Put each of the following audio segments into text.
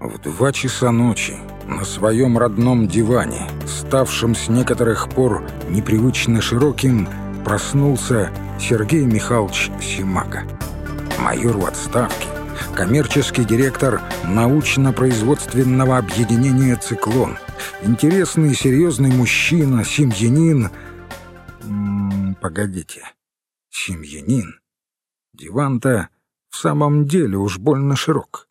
В два часа ночи на своем родном диване, ставшем с некоторых пор непривычно широким, проснулся Сергей Михайлович Симака. Майор в отставке, коммерческий директор научно-производственного объединения «Циклон», интересный и серьезный мужчина, семьянин... М -м, погодите, семьянин? Диван-то в самом деле уж больно широк.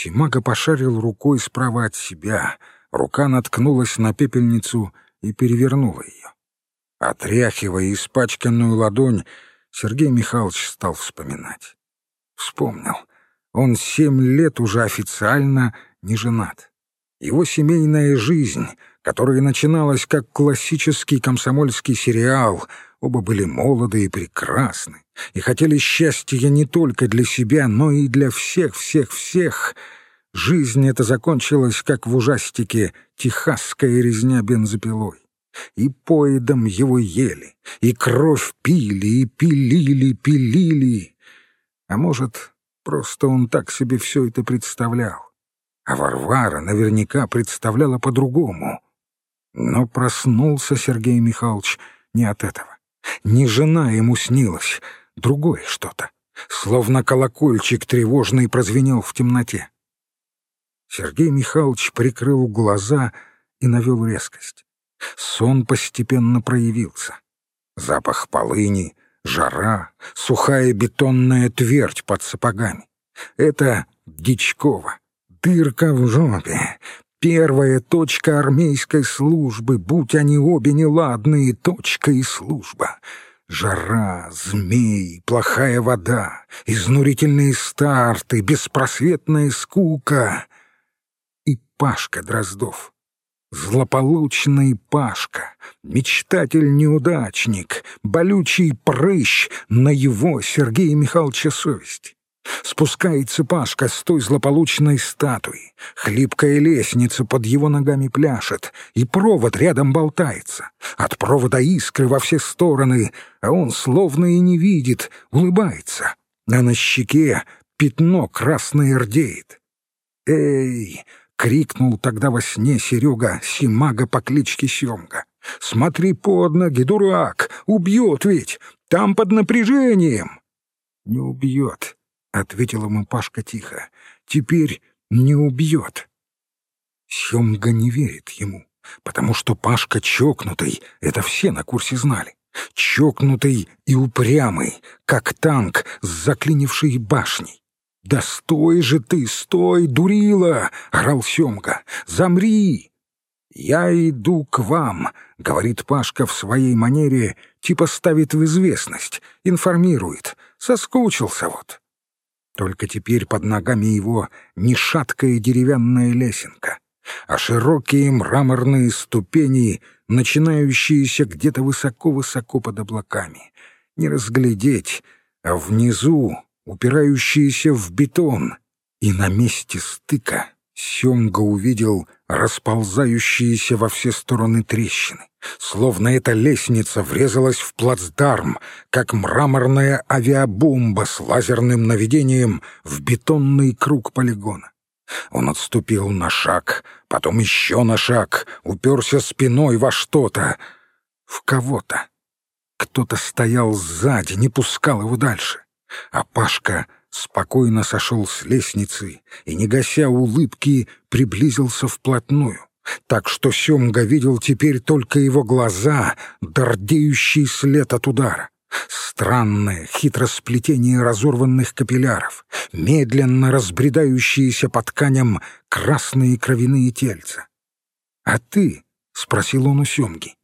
Симага пошарил рукой справа от себя, рука наткнулась на пепельницу и перевернула ее. Отряхивая испачканную ладонь, Сергей Михайлович стал вспоминать. Вспомнил. Он семь лет уже официально не женат. Его семейная жизнь, которая начиналась как классический комсомольский сериал, оба были молоды и прекрасны, и хотели счастья не только для себя, но и для всех-всех-всех. Жизнь эта закончилась, как в ужастике «Техасская резня бензопилой». И поедом его ели, и кровь пили, и пилили, пилили. А может, просто он так себе все это представлял. А Варвара наверняка представляла по-другому. Но проснулся Сергей Михайлович не от этого. Не жена ему снилась, другое что-то. Словно колокольчик тревожный прозвенел в темноте. Сергей Михайлович прикрыл глаза и навел резкость. Сон постепенно проявился. Запах полыни, жара, сухая бетонная твердь под сапогами. Это Дичкова, дырка в жопе, первая точка армейской службы, будь они обе неладные, точка и служба. Жара, змей, плохая вода, изнурительные старты, беспросветная скука. И Пашка Дроздов, Злополучный Пашка, мечтатель-неудачник, болючий прыщ на его Сергея Михайловича совесть. Спускается Пашка с той злополучной статуи, хлипкая лестница под его ногами пляшет, и провод рядом болтается. От провода искры во все стороны, а он словно и не видит, улыбается. А на щеке пятно красное рдеет. «Эй, — крикнул тогда во сне Серега Симага по кличке Семга. «Смотри под ноги, дурак! Убьет ведь! Там под напряжением!» «Не убьет», — ответил ему Пашка тихо. «Теперь не убьет». Семга не верит ему, потому что Пашка чокнутый, это все на курсе знали. Чокнутый и упрямый, как танк с заклинившей башней. «Да стой же ты, стой, дурила!» — орал Семка. «Замри!» «Я иду к вам», — говорит Пашка в своей манере, типа ставит в известность, информирует. Соскучился вот. Только теперь под ногами его не шаткая деревянная лесенка, а широкие мраморные ступени, начинающиеся где-то высоко-высоко под облаками. Не разглядеть, а внизу упирающиеся в бетон, и на месте стыка Семга увидел расползающиеся во все стороны трещины, словно эта лестница врезалась в плацдарм, как мраморная авиабомба с лазерным наведением в бетонный круг полигона. Он отступил на шаг, потом еще на шаг, уперся спиной во что-то, в кого-то. Кто-то стоял сзади, не пускал его дальше. А Пашка спокойно сошел с лестницы и, не гася улыбки, приблизился вплотную, так что Семга видел теперь только его глаза, дордеющий след от удара. Странное хитросплетение разорванных капилляров, медленно разбредающиеся по тканям красные кровяные тельца. «А ты?» — спросил он у Семги.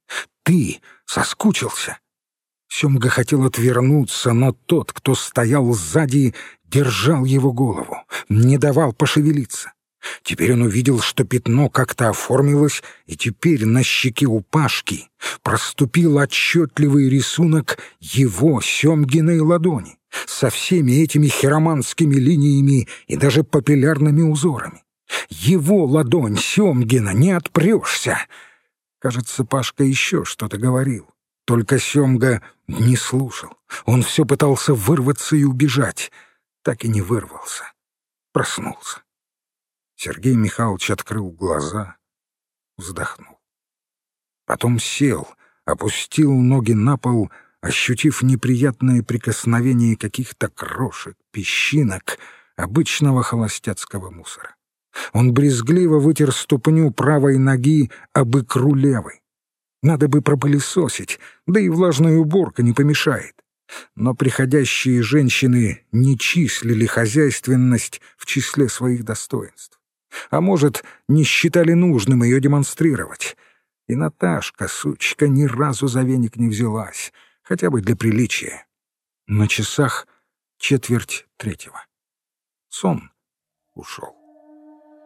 «Ты соскучился?» Семга хотел отвернуться, но тот, кто стоял сзади, держал его голову, не давал пошевелиться. Теперь он увидел, что пятно как-то оформилось, и теперь на щеке у Пашки проступил отчетливый рисунок его Семгиной ладони со всеми этими хироманскими линиями и даже папиллярными узорами. Его ладонь Семгина не отпрешься. Кажется, Пашка еще что-то говорил. Только Семга не слушал. Он все пытался вырваться и убежать. Так и не вырвался. Проснулся. Сергей Михайлович открыл глаза, вздохнул. Потом сел, опустил ноги на пол, ощутив неприятное прикосновение каких-то крошек, песчинок, обычного холостяцкого мусора. Он брезгливо вытер ступню правой ноги об икру левой. Надо бы пропылесосить, да и влажная уборка не помешает. Но приходящие женщины не числили хозяйственность в числе своих достоинств. А может, не считали нужным ее демонстрировать. И Наташка, сучка, ни разу за веник не взялась, хотя бы для приличия. На часах четверть третьего. Сон ушел.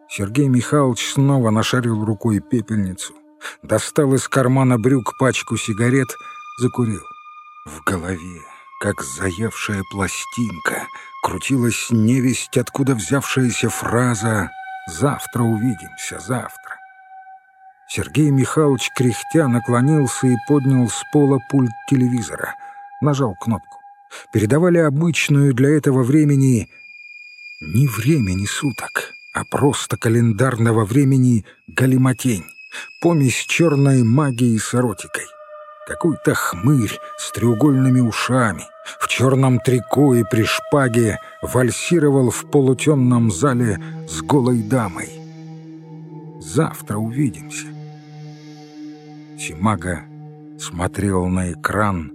Сергей Михайлович снова нашарил рукой пепельницу, достал из кармана брюк пачку сигарет, закурил. В голове, как заевшая пластинка, крутилась невесть, откуда взявшаяся фраза «Завтра увидимся, завтра». Сергей Михайлович, кряхтя, наклонился и поднял с пола пульт телевизора. Нажал кнопку. Передавали обычную для этого времени не времени суток, а просто календарного времени галиматень, помесь черной магии с эротикой. Какой-то хмырь с треугольными ушами, в черном трико и при шпаге вальсировал в полутемном зале с голой дамой. Завтра увидимся. Симага смотрел на экран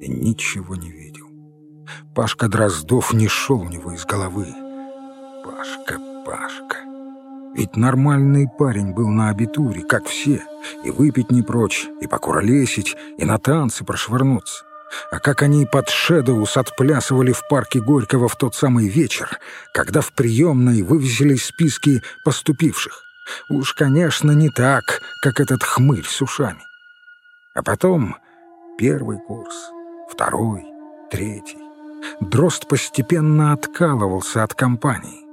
и ничего не видел. Пашка Дроздов не шел у него из головы. Пашка, Пашка. Ведь нормальный парень был на абитуре, как все, и выпить не прочь, и покуролесить, и на танцы прошвырнуться. А как они под Шэдоус отплясывали в парке Горького в тот самый вечер, когда в приемной вывесили списки поступивших. Уж, конечно, не так, как этот хмырь с ушами. А потом первый курс, второй, третий. Дрозд постепенно откалывался от компании.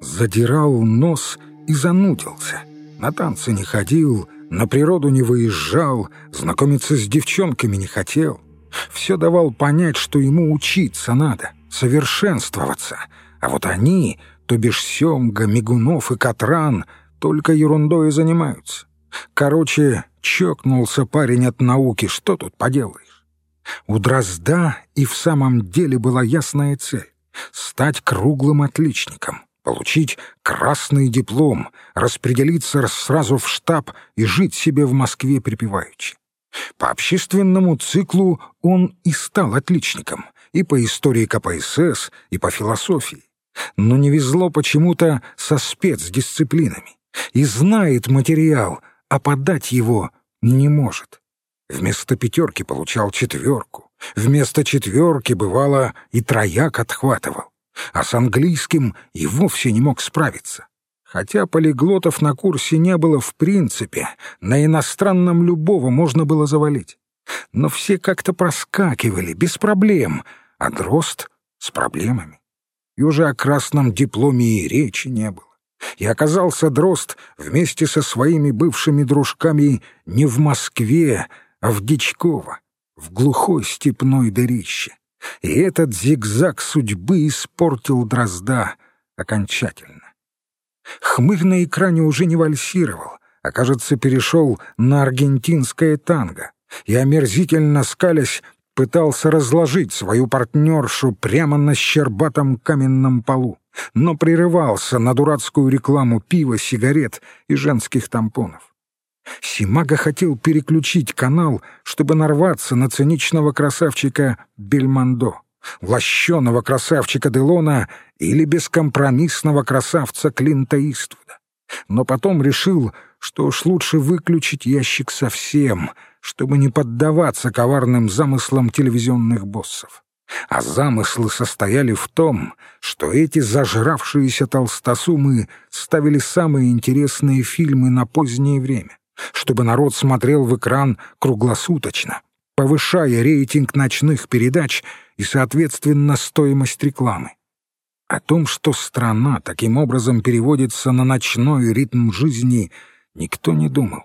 Задирал нос и занудился. На танцы не ходил, на природу не выезжал, знакомиться с девчонками не хотел. Все давал понять, что ему учиться надо, совершенствоваться. А вот они, то бишь Семга, Мигунов и Катран, только ерундой занимаются. Короче, чокнулся парень от науки, что тут поделаешь? У Дрозда и в самом деле была ясная цель — стать круглым отличником, получить красный диплом, распределиться сразу в штаб и жить себе в Москве припеваючи. По общественному циклу он и стал отличником, и по истории КПСС, и по философии. Но не везло почему-то со спецдисциплинами. И знает материал, а подать его не может. Вместо пятерки получал четверку. Вместо четверки, бывало, и трояк отхватывал. А с английским и вовсе не мог справиться. Хотя полиглотов на курсе не было в принципе, на иностранном любого можно было завалить. Но все как-то проскакивали, без проблем, а Дрозд с проблемами. И уже о красном дипломе и речи не было. И оказался Дрозд вместе со своими бывшими дружками не в Москве, а в Дичково, в глухой степной дырище. И этот зигзаг судьбы испортил Дрозда окончательно. Хмырь на экране уже не вальсировал, а, кажется, перешел на аргентинское танго и, омерзительно скалясь, пытался разложить свою партнершу прямо на щербатом каменном полу, но прерывался на дурацкую рекламу пива, сигарет и женских тампонов. Симага хотел переключить канал, чтобы нарваться на циничного красавчика Бельмондо, лощеного красавчика Делона или бескомпромиссного красавца Клинта Иствуда. Но потом решил, что уж лучше выключить ящик совсем, чтобы не поддаваться коварным замыслам телевизионных боссов. А замыслы состояли в том, что эти зажравшиеся толстосумы ставили самые интересные фильмы на позднее время чтобы народ смотрел в экран круглосуточно, повышая рейтинг ночных передач и, соответственно, стоимость рекламы. О том, что страна таким образом переводится на ночной ритм жизни, никто не думал.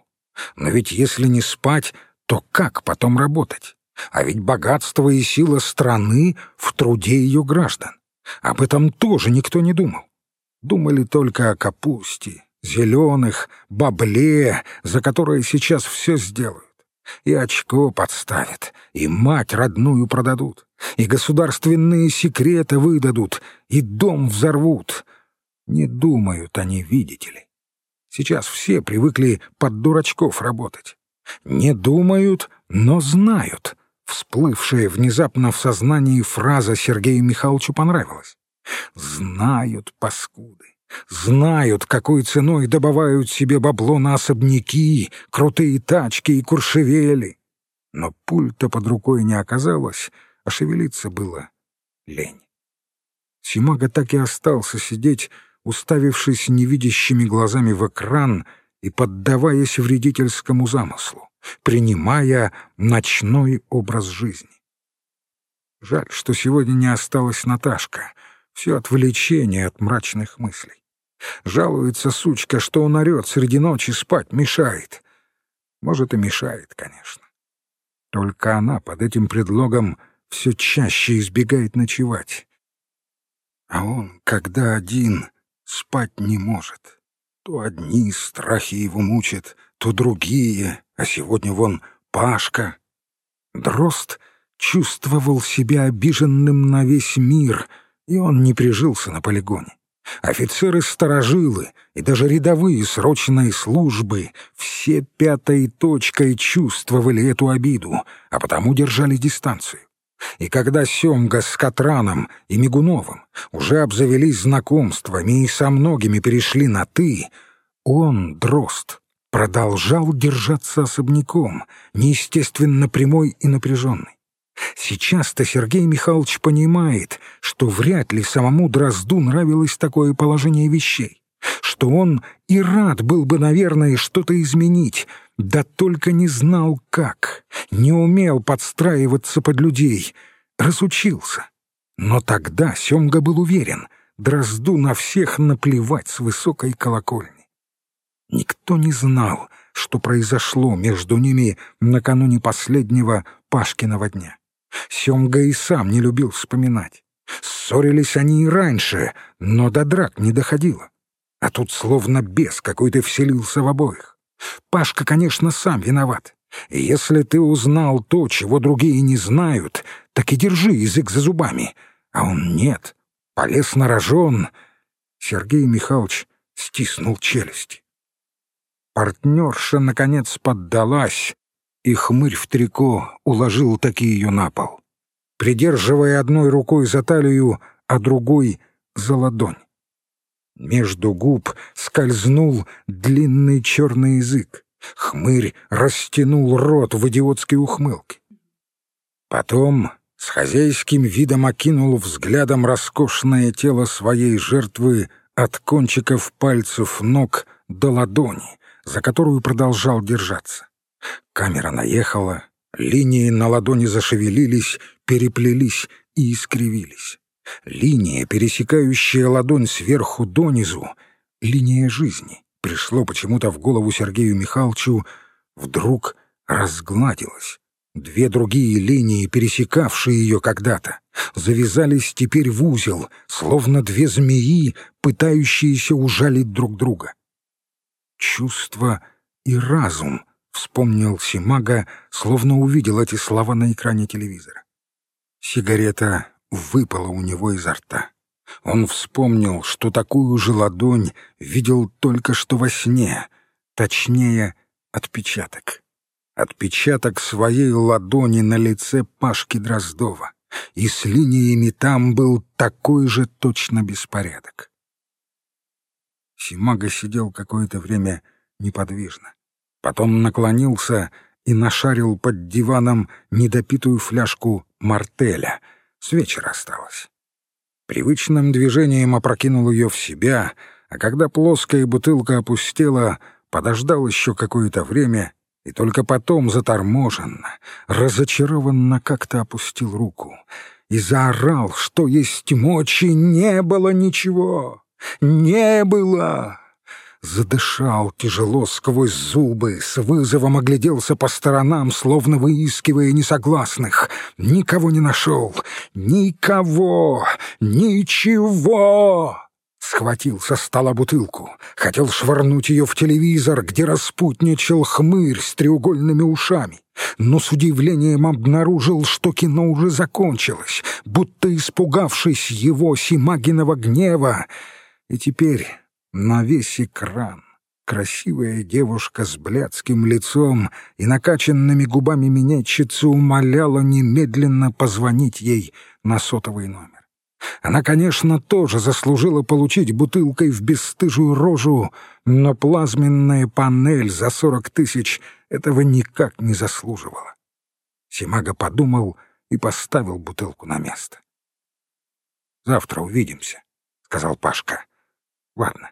Но ведь если не спать, то как потом работать? А ведь богатство и сила страны в труде ее граждан. Об этом тоже никто не думал. думали только о капусте, зеленых, бабле, за которые сейчас все сделают. И очко подставят, и мать родную продадут, и государственные секреты выдадут, и дом взорвут. Не думают они, видите ли. Сейчас все привыкли под дурачков работать. Не думают, но знают. Всплывшая внезапно в сознании фраза Сергею Михайловичу понравилась. Знают, паскуды. Знают, какой ценой добывают себе бабло на особняки, крутые тачки и куршевели. Но пульта под рукой не оказалось, а шевелиться было лень. Симага так и остался сидеть, уставившись невидящими глазами в экран и поддаваясь вредительскому замыслу, принимая ночной образ жизни. Жаль, что сегодня не осталась Наташка. Все отвлечение от мрачных мыслей. Жалуется сучка, что он орет среди ночи, спать мешает. Может, и мешает, конечно. Только она под этим предлогом все чаще избегает ночевать. А он, когда один, спать не может. То одни страхи его мучат, то другие, а сегодня вон Пашка. Дрозд чувствовал себя обиженным на весь мир, и он не прижился на полигоне. Офицеры-сторожилы и даже рядовые срочной службы все пятой точкой чувствовали эту обиду, а потому держали дистанцию. И когда Семга с Катраном и Мигуновым уже обзавелись знакомствами и со многими перешли на «ты», он, Дрозд, продолжал держаться особняком, неестественно прямой и напряженный. Сейчас-то Сергей Михайлович понимает, что вряд ли самому Дрозду нравилось такое положение вещей, что он и рад был бы, наверное, что-то изменить, да только не знал как, не умел подстраиваться под людей, разучился. Но тогда Семга был уверен, Дрозду на всех наплевать с высокой колокольни. Никто не знал, что произошло между ними накануне последнего Пашкиного дня. Семга и сам не любил вспоминать. Ссорились они и раньше, но до драк не доходило. А тут словно бес какой-то вселился в обоих. Пашка, конечно, сам виноват. И если ты узнал то, чего другие не знают, так и держи язык за зубами. А он нет, полез на рожон. Сергей Михайлович стиснул челюсти. Партнерша, наконец, поддалась, и хмырь в трико уложил таки ее на пол, придерживая одной рукой за талию, а другой — за ладонь. Между губ скользнул длинный черный язык. Хмырь растянул рот в идиотской ухмылке. Потом с хозяйским видом окинул взглядом роскошное тело своей жертвы от кончиков пальцев ног до ладони, за которую продолжал держаться. Камера наехала, линии на ладони зашевелились, переплелись и искривились. Линия, пересекающая ладонь сверху донизу, линия жизни, пришло почему-то в голову Сергею Михайловичу, вдруг разгладилась. Две другие линии, пересекавшие ее когда-то, завязались теперь в узел, словно две змеи, пытающиеся ужалить друг друга. Чувство и разум — Вспомнил Симага, словно увидел эти слова на экране телевизора. Сигарета выпала у него изо рта. Он вспомнил, что такую же ладонь видел только что во сне, точнее, отпечаток. Отпечаток своей ладони на лице Пашки Дроздова, и с линиями там был такой же точно беспорядок. Симага сидел какое-то время неподвижно. Потом наклонился и нашарил под диваном недопитую фляжку мартеля. С вечера осталось. Привычным движением опрокинул ее в себя, а когда плоская бутылка опустела, подождал еще какое-то время и только потом заторможенно, разочарованно как-то опустил руку и заорал, что есть мочи, не было ничего, не было задышал тяжело сквозь зубы, с вызовом огляделся по сторонам, словно выискивая несогласных. Никого не нашел. Никого! Ничего! Схватил со стола бутылку, хотел швырнуть ее в телевизор, где распутничал хмырь с треугольными ушами. Но с удивлением обнаружил, что кино уже закончилось, будто испугавшись его Симагиного гнева. И теперь на весь экран красивая девушка с блядским лицом и накачанными губами минетчицы умоляла немедленно позвонить ей на сотовый номер. Она, конечно, тоже заслужила получить бутылкой в бесстыжую рожу, но плазменная панель за сорок тысяч этого никак не заслуживала. Симага подумал и поставил бутылку на место. «Завтра увидимся», — сказал Пашка. «Ладно».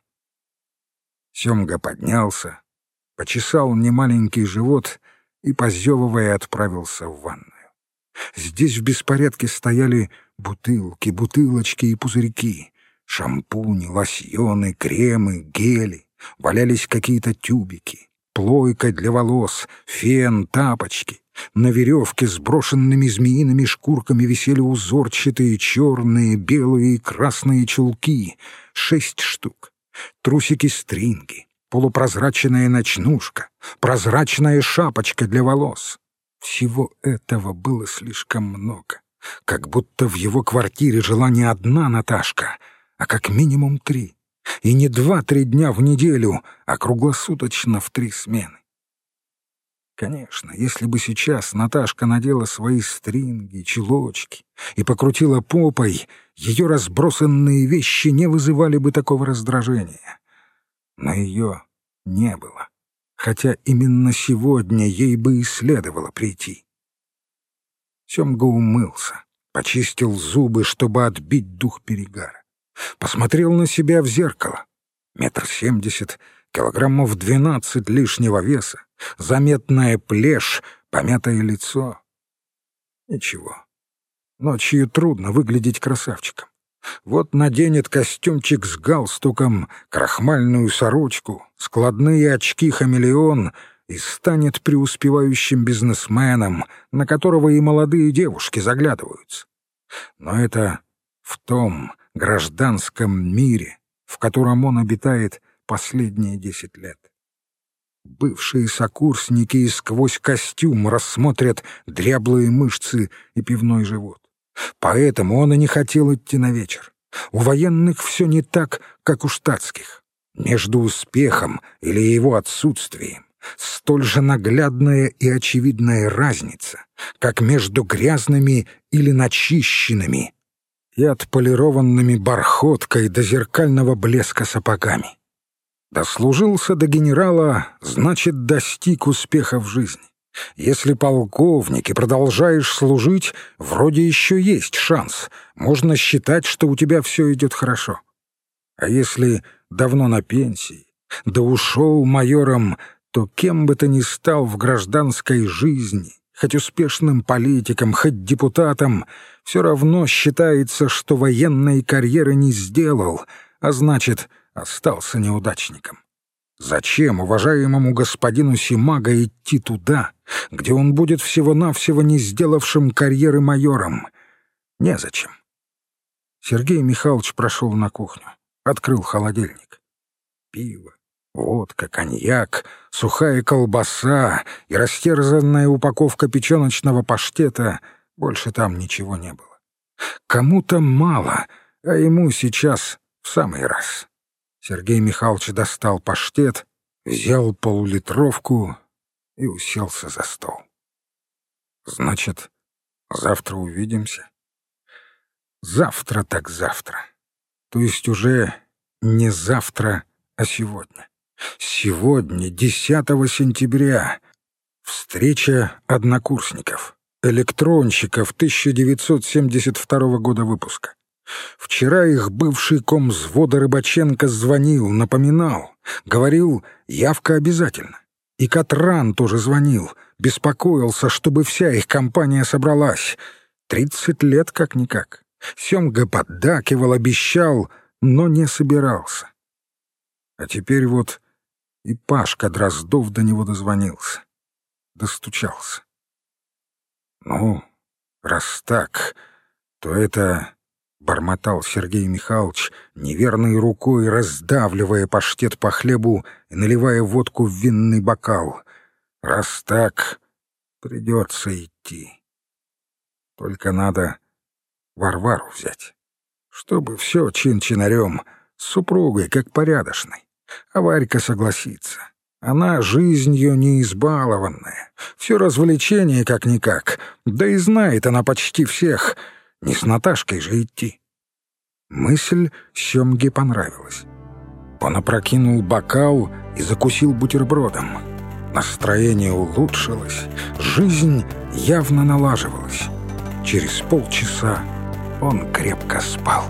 Семга поднялся, почесал немаленький живот и, позевывая, отправился в ванную. Здесь в беспорядке стояли бутылки, бутылочки и пузырьки, шампуни, лосьоны, кремы, гели, валялись какие-то тюбики, плойка для волос, фен, тапочки. На веревке с брошенными змеиными шкурками висели узорчатые черные, белые и красные чулки, шесть штук, трусики-стринги, полупрозрачная ночнушка, прозрачная шапочка для волос. Всего этого было слишком много. Как будто в его квартире жила не одна Наташка, а как минимум три. И не два-три дня в неделю, а круглосуточно в три смены. Конечно, если бы сейчас Наташка надела свои стринги, чулочки и покрутила попой, ее разбросанные вещи не вызывали бы такого раздражения. Но ее не было, хотя именно сегодня ей бы и следовало прийти. Семга умылся, почистил зубы, чтобы отбить дух перегара. Посмотрел на себя в зеркало. Метр семьдесят, килограммов двенадцать лишнего веса, заметная плешь, помятое лицо. Ничего. Ночью трудно выглядеть красавчиком. Вот наденет костюмчик с галстуком, крахмальную сорочку, складные очки-хамелеон — и станет преуспевающим бизнесменом, на которого и молодые девушки заглядываются. Но это в том гражданском мире, в котором он обитает последние десять лет. Бывшие сокурсники сквозь костюм рассмотрят дряблые мышцы и пивной живот. Поэтому он и не хотел идти на вечер. У военных все не так, как у штатских. Между успехом или его отсутствием столь же наглядная и очевидная разница, как между грязными или начищенными и отполированными бархоткой до зеркального блеска сапогами. Дослужился до генерала, значит, достиг успеха в жизни. Если полковник и продолжаешь служить, вроде еще есть шанс. Можно считать, что у тебя все идет хорошо. А если давно на пенсии, да ушел майором, то кем бы ты ни стал в гражданской жизни, хоть успешным политиком, хоть депутатом, все равно считается, что военной карьеры не сделал, а значит, остался неудачником. Зачем уважаемому господину Симага идти туда, где он будет всего-навсего не сделавшим карьеры майором? Незачем. Сергей Михайлович прошел на кухню, открыл холодильник. Пиво, Водка, коньяк, сухая колбаса и растерзанная упаковка печеночного паштета — больше там ничего не было. Кому-то мало, а ему сейчас в самый раз. Сергей Михайлович достал паштет, взял полулитровку и уселся за стол. «Значит, завтра увидимся?» «Завтра так завтра. То есть уже не завтра, а сегодня. Сегодня, 10 сентября, встреча однокурсников, электронщиков 1972 года выпуска. Вчера их бывший ком взвода Рыбаченко звонил, напоминал, говорил «явка обязательно». И Катран тоже звонил, беспокоился, чтобы вся их компания собралась. Тридцать лет как-никак. Семга поддакивал, обещал, но не собирался. А теперь вот и Пашка Дроздов до него дозвонился. Достучался. «Ну, раз так, то это бормотал Сергей Михайлович, неверной рукой раздавливая паштет по хлебу и наливая водку в винный бокал. «Раз так, придется идти. Только надо Варвару взять, чтобы все чин-чинарем, с супругой, как порядочной. А Варька согласится. Она жизнью не избалованная, все развлечение как-никак, да и знает она почти всех, не с Наташкой же идти. Мысль Семге понравилась. Он опрокинул бокал и закусил бутербродом. Настроение улучшилось, жизнь явно налаживалась. Через полчаса он крепко спал.